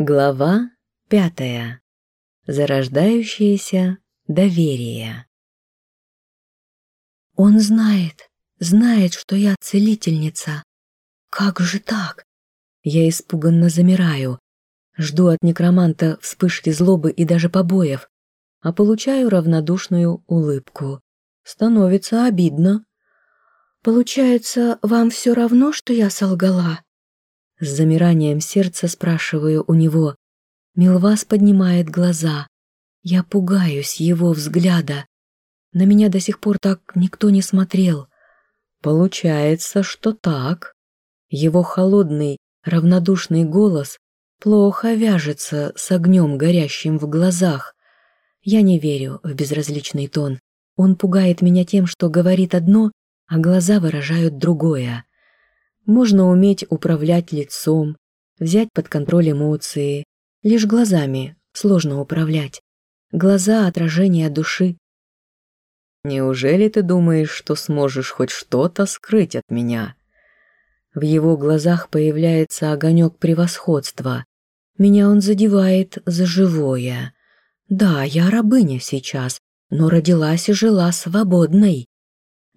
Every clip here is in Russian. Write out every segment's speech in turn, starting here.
Глава пятая. Зарождающееся доверие. Он знает, знает, что я целительница. Как же так? Я испуганно замираю. Жду от некроманта вспышки злобы и даже побоев, а получаю равнодушную улыбку. Становится обидно. Получается, вам все равно, что я солгала? С замиранием сердца спрашиваю у него. Милвас поднимает глаза. Я пугаюсь его взгляда. На меня до сих пор так никто не смотрел. Получается, что так. Его холодный, равнодушный голос плохо вяжется с огнем, горящим в глазах. Я не верю в безразличный тон. Он пугает меня тем, что говорит одно, а глаза выражают другое. Можно уметь управлять лицом, взять под контроль эмоции. Лишь глазами сложно управлять. Глаза – отражение души. «Неужели ты думаешь, что сможешь хоть что-то скрыть от меня?» В его глазах появляется огонек превосходства. Меня он задевает за живое. Да, я рабыня сейчас, но родилась и жила свободной.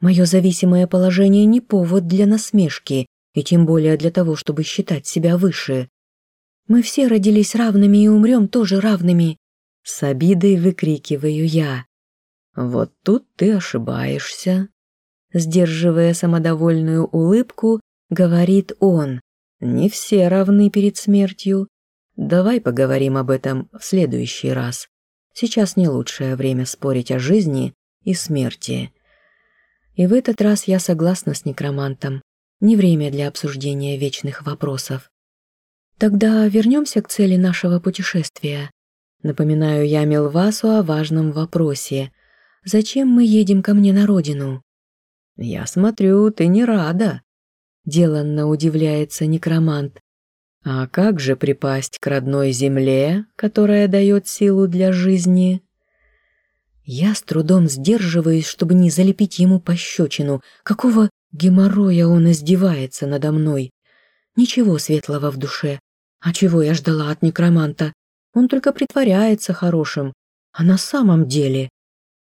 Мое зависимое положение не повод для насмешки, и тем более для того, чтобы считать себя выше. Мы все родились равными и умрем тоже равными. С обидой выкрикиваю я. Вот тут ты ошибаешься. Сдерживая самодовольную улыбку, говорит он. Не все равны перед смертью. Давай поговорим об этом в следующий раз. Сейчас не лучшее время спорить о жизни и смерти. И в этот раз я согласна с некромантом не время для обсуждения вечных вопросов. Тогда вернемся к цели нашего путешествия. Напоминаю я Милвасу о важном вопросе. Зачем мы едем ко мне на родину? Я смотрю, ты не рада. Деланно удивляется некромант. А как же припасть к родной земле, которая дает силу для жизни? Я с трудом сдерживаюсь, чтобы не залепить ему пощечину. Какого Геморроя он издевается надо мной. Ничего светлого в душе. А чего я ждала от некроманта? Он только притворяется хорошим. А на самом деле...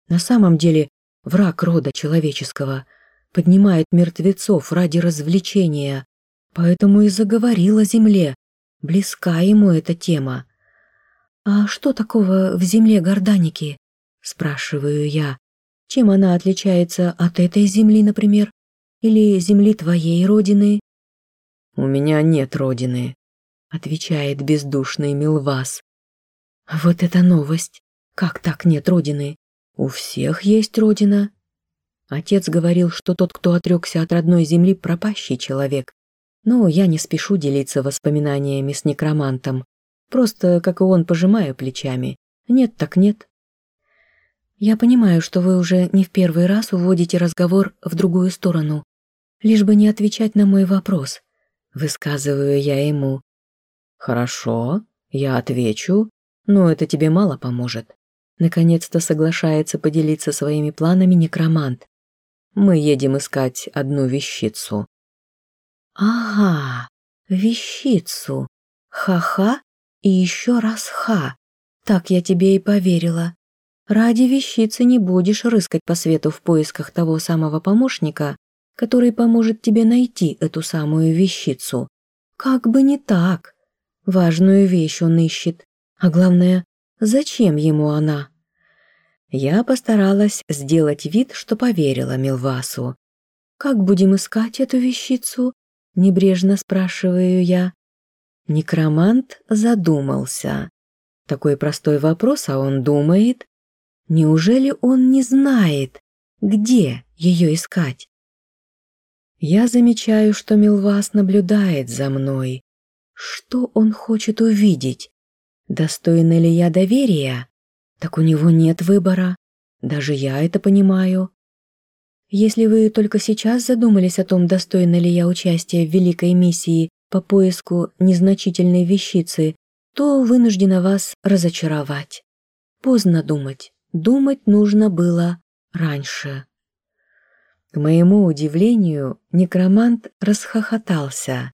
На самом деле враг рода человеческого. Поднимает мертвецов ради развлечения. Поэтому и заговорила земле. Близка ему эта тема. «А что такого в земле Горданики?» Спрашиваю я. Чем она отличается от этой земли, например? Или земли твоей родины?» «У меня нет родины», — отвечает бездушный Милвас. «Вот это новость! Как так нет родины? У всех есть родина!» Отец говорил, что тот, кто отрекся от родной земли, пропащий человек. Но я не спешу делиться воспоминаниями с некромантом. Просто, как и он, пожимаю плечами. Нет так нет. Я понимаю, что вы уже не в первый раз уводите разговор в другую сторону, лишь бы не отвечать на мой вопрос. Высказываю я ему. Хорошо, я отвечу, но это тебе мало поможет. Наконец-то соглашается поделиться своими планами некромант. Мы едем искать одну вещицу. Ага, вещицу. Ха-ха и еще раз ха. Так я тебе и поверила. Ради вещицы не будешь рыскать по свету в поисках того самого помощника, который поможет тебе найти эту самую вещицу. Как бы не так. Важную вещь он ищет. А главное, зачем ему она? Я постаралась сделать вид, что поверила Милвасу. «Как будем искать эту вещицу?» – небрежно спрашиваю я. Некромант задумался. Такой простой вопрос, а он думает. Неужели он не знает, где ее искать? Я замечаю, что Милвас наблюдает за мной. Что он хочет увидеть? Достойна ли я доверия? Так у него нет выбора. Даже я это понимаю. Если вы только сейчас задумались о том, достойна ли я участия в великой миссии по поиску незначительной вещицы, то вынуждена вас разочаровать. Поздно думать. Думать нужно было раньше. К моему удивлению, некромант расхохотался.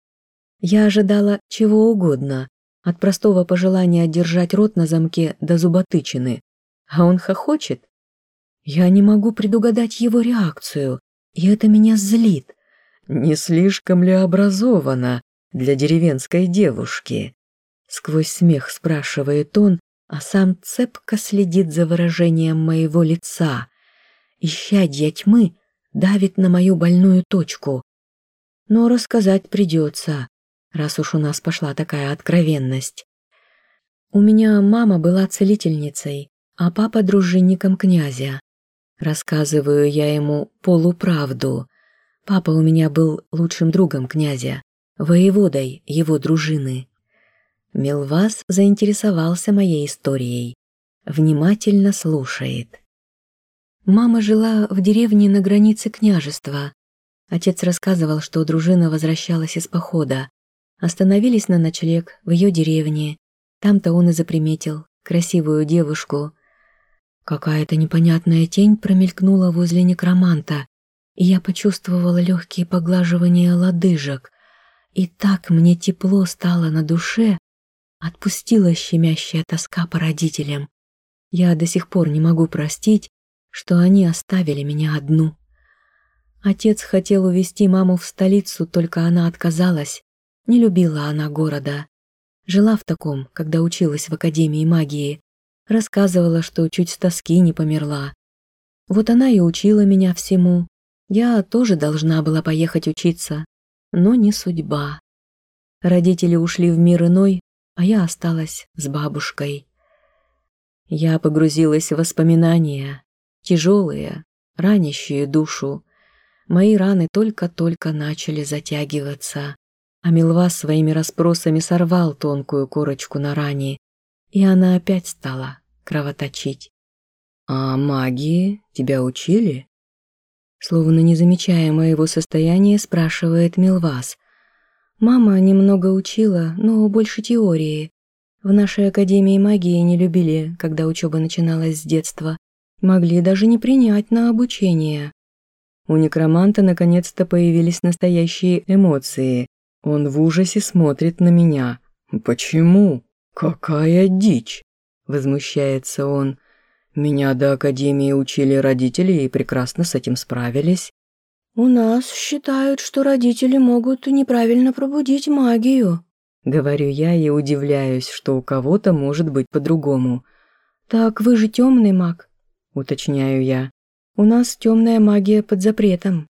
Я ожидала чего угодно, от простого пожелания держать рот на замке до зуботычины. А он хохочет. Я не могу предугадать его реакцию, и это меня злит. Не слишком ли образована для деревенской девушки? Сквозь смех спрашивает он, а сам цепко следит за выражением моего лица. Ищадья тьмы давит на мою больную точку. Но рассказать придется, раз уж у нас пошла такая откровенность. У меня мама была целительницей, а папа дружинником князя. Рассказываю я ему полуправду. Папа у меня был лучшим другом князя, воеводой его дружины. Милвас заинтересовался моей историей. Внимательно слушает. Мама жила в деревне на границе княжества. Отец рассказывал, что дружина возвращалась из похода. Остановились на ночлег в ее деревне. Там-то он и заприметил красивую девушку. Какая-то непонятная тень промелькнула возле некроманта, и я почувствовала легкие поглаживания лодыжек. И так мне тепло стало на душе, отпустила щемящая тоска по родителям. Я до сих пор не могу простить, что они оставили меня одну. Отец хотел увезти маму в столицу, только она отказалась. Не любила она города. Жила в таком, когда училась в Академии магии. Рассказывала, что чуть с тоски не померла. Вот она и учила меня всему. Я тоже должна была поехать учиться, но не судьба. Родители ушли в мир иной, а я осталась с бабушкой. Я погрузилась в воспоминания, тяжелые, ранящие душу. Мои раны только-только начали затягиваться, а Милва своими расспросами сорвал тонкую корочку на ране, и она опять стала кровоточить. «А магии тебя учили?» Словно не замечая моего состояния, спрашивает Милвас. «Мама немного учила, но больше теории. В нашей академии магии не любили, когда учеба начиналась с детства могли даже не принять на обучение. У некроманта наконец-то появились настоящие эмоции. Он в ужасе смотрит на меня. «Почему? Какая дичь!» Возмущается он. «Меня до Академии учили родители и прекрасно с этим справились». «У нас считают, что родители могут неправильно пробудить магию», Говорю я и удивляюсь, что у кого-то может быть по-другому. «Так вы же темный маг уточняю я. «У нас темная магия под запретом».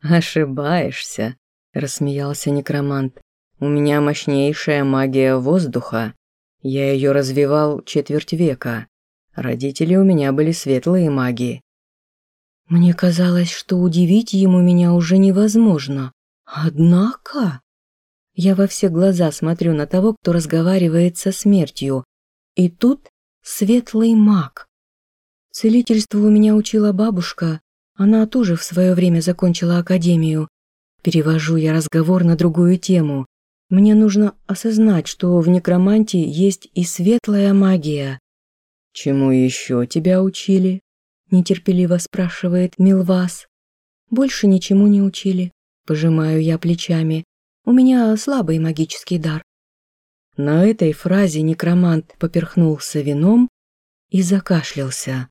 «Ошибаешься», – рассмеялся некромант. «У меня мощнейшая магия воздуха. Я ее развивал четверть века. Родители у меня были светлые маги». Мне казалось, что удивить ему меня уже невозможно. Однако... Я во все глаза смотрю на того, кто разговаривает со смертью. И тут светлый маг. Целительству у меня учила бабушка, она тоже в свое время закончила академию. Перевожу я разговор на другую тему. Мне нужно осознать, что в некромантии есть и светлая магия. «Чему еще тебя учили?» – нетерпеливо спрашивает Милвас. «Больше ничему не учили», – пожимаю я плечами. «У меня слабый магический дар». На этой фразе некромант поперхнулся вином и закашлялся.